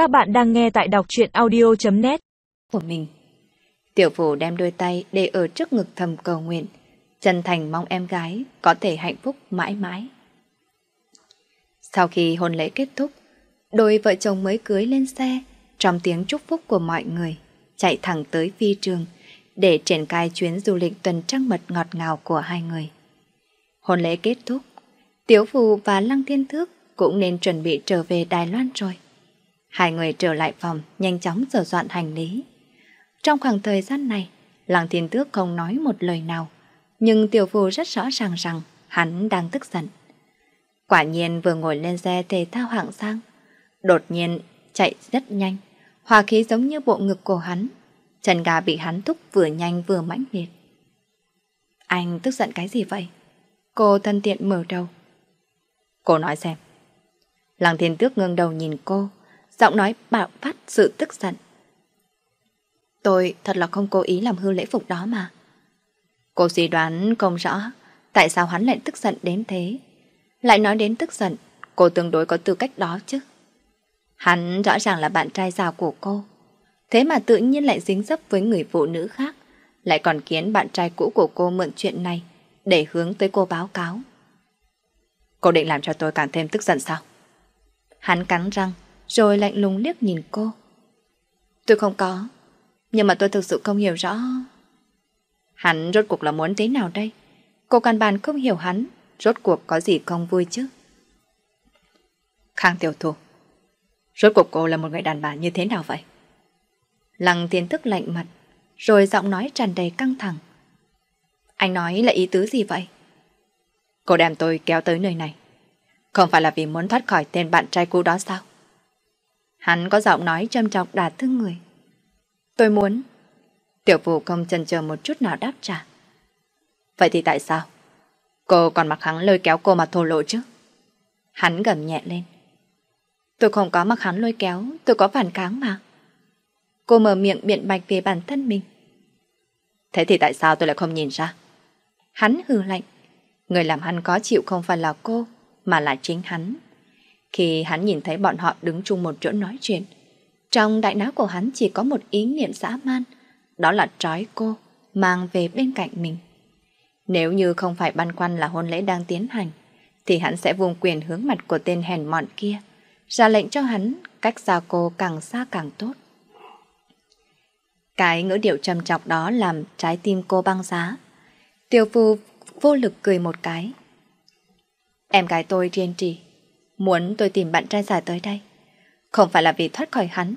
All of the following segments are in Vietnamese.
Các bạn đang nghe tại đọc truyện audio.net của mình. Tiểu phủ đem đôi tay để ở trước ngực thầm cầu nguyện, chân thành mong em gái có thể hạnh phúc mãi mãi. Sau khi hôn lễ kết thúc, đôi vợ chồng mới cưới lên xe, trong tiếng chúc phúc của mọi người, chạy thẳng tới phi trường để triển khai chuyến du lịch tuần trăng mật ngọt ngào của hai người. Hôn lễ kết thúc, Tiểu Phù và Lăng Thiên Thước cũng nên chuẩn bị trở về Đài Loan rồi. Hai người trở lại phòng, nhanh chóng sửa soạn hành lý. Trong khoảng thời gian này, Lăng Thiên Tước không nói một lời nào, nhưng Tiểu Phù rất rõ ràng rằng hắn đang tức giận. Quả nhiên vừa ngồi lên xe thể thao hạng sang, đột nhiên chạy rất nhanh, hòa khí giống như bộ ngực của hắn. Chân gà bị hắn thúc vừa nhanh vừa mãnh liệt. Anh tức giận cái gì vậy? Cô thân tiện mở đầu. Cô nói xem. Lăng thiên tước ngưng đầu nhìn cô, giọng nói bạo phát sự tức giận. Tôi thật là không cố ý làm hư lễ phục đó mà. Cô suy đoán không rõ tại sao hắn lại tức giận đến thế. Lại nói đến tức giận, cô tương đối có tư cách đó chứ. Hắn rõ ràng là bạn trai già của cô. Thế mà tự nhiên lại dính dấp với người phụ nữ khác, lại còn khiến bạn trai cũ của cô mượn chuyện này để hướng tới cô báo cáo. Cô định làm cho tôi càng thêm tức giận sao? Hắn cắn răng, rồi lạnh lùng liếc nhìn cô. Tôi không có, nhưng mà tôi thực sự không hiểu rõ. Hắn rốt cuộc là muốn thế nào đây? Cô căn bản không hiểu hắn, rốt cuộc có gì không vui chứ? Khang tiểu thủ, rốt cuộc cô là một người đàn bà như thế nào vậy? Lăng tiến thức lạnh mặt, rồi giọng nói tràn đầy căng thẳng. Anh nói là ý tứ gì vậy? Cô đem tôi kéo tới nơi này. Không phải là vì muốn thoát khỏi tên bạn trai cũ đó sao? Hắn có giọng nói châm chọc đả thương người. Tôi muốn. Tiểu phụ không chần chờ một chút nào đáp trả. Vậy thì tại sao? Cô còn mặc hắn lôi kéo cô mà thô lộ chứ? Hắn gầm nhẹ lên. Tôi không có mặc hắn lôi kéo, tôi có phản kháng mà. Cô mở miệng biện bạch về bản thân mình. Thế thì tại sao tôi lại không nhìn ra? Hắn hừ lạnh. Người làm hắn có chịu không phải là cô, mà là chính hắn. Khi hắn nhìn thấy bọn họ đứng chung một chỗ nói chuyện, trong đại não của hắn chỉ có một ý niệm dã man, đó là trói cô, mang về bên cạnh mình. Nếu như không phải băn khoăn là hôn lễ đang tiến hành, thì hắn sẽ vùng quyền hướng mặt của tên hèn mọn kia, ra lệnh cho hắn cách xa cô càng xa càng tốt. Cái ngữ điệu trầm trọng đó làm trái tim cô băng giá. Tiêu phu vô lực cười một cái. Em gái tôi riêng trì, muốn tôi tìm bạn trai dài tới đây. Không phải là vì thoát khỏi hắn,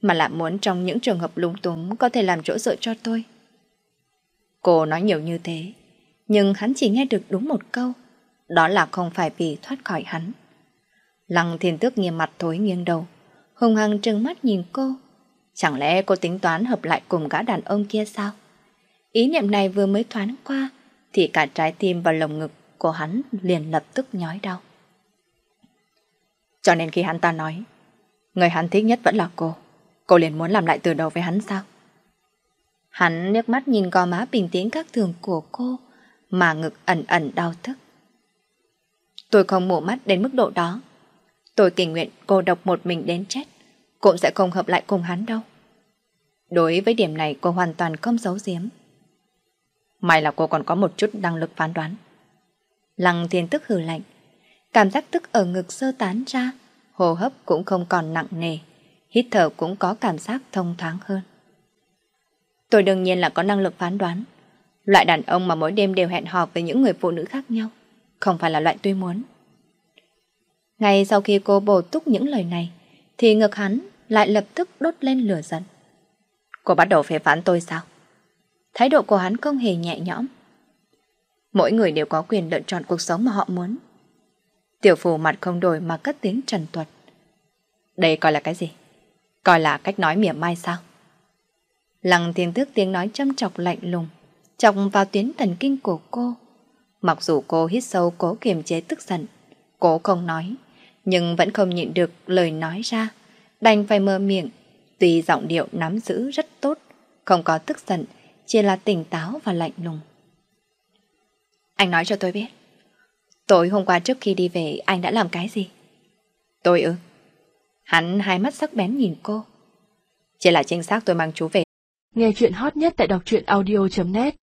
mà là muốn trong những trường hợp lúng túng có thể làm chỗ dựa cho tôi. Cô nói nhiều như thế, nhưng hắn chỉ nghe được đúng một câu, đó là không phải vì thoát khỏi hắn. Lăng thiên tước nghiêm mặt thối nghiêng đầu, hùng hăng trừng mắt nhìn cô. Chẳng lẽ cô tính toán hợp lại cùng gã đàn ông kia sao? Ý niệm này vừa mới thoáng qua, thì cả trái tim và lồng ngực của hắn liền lập tức nhói đau. Cho nên khi hắn ta nói, người hắn thích nhất vẫn là cô, cô liền muốn làm lại từ đầu với hắn sao? Hắn nước mắt nhìn gò má bình tĩnh các thường của cô, mà ngực ẩn ẩn đau thức. Tôi không mổ mắt đến mức độ đó. Tôi tình nguyện cô độc một mình đến chết, cũng sẽ không hợp lại cùng hắn đâu. Đối với điểm này cô hoàn toàn không giấu giếm. May là cô còn có một chút năng lực phán đoán. Lăng thiên tức hừ lạnh. Cảm giác tức ở ngực sơ tán ra, hô hấp cũng không còn nặng nề, hít thở cũng có cảm giác thông thoáng hơn. Tôi đương nhiên là có năng lực phán đoán. Loại đàn ông mà mỗi đêm đều hẹn hò với những người phụ nữ khác nhau, không phải là loại tôi muốn. Ngay sau khi cô bổ túc những lời này, thì ngực hắn lại lập tức đốt lên lửa giận. Cô bắt đầu phê phán tôi sao? Thái độ của hắn không hề nhẹ nhõm. Mỗi người đều có quyền lựa chọn cuộc sống mà họ muốn. Tiểu phù mặt không đổi mà cất tiếng trần tuật. Đây coi là cái gì? Coi là cách nói mỉa mai sao? Lăng thiên thức tiếng nói châm chọc lạnh lùng, chọc vào tuyến thần kinh của cô. Mặc dù cô hít sâu cố kiềm chế tức giận, cố không nói, nhưng vẫn không nhịn được lời nói ra, đành phải mơ miệng, tuy giọng điệu nắm giữ rất tốt, không có tức giận, chỉ là tỉnh táo và lạnh lùng. Anh nói cho tôi biết. Tối hôm qua trước khi đi về anh đã làm cái gì? Tôi ư? Hắn hai mắt sắc bén nhìn cô. Chỉ là chính xác tôi mang chú về. Nghe chuyện hot nhất tại đọc truyện audio.net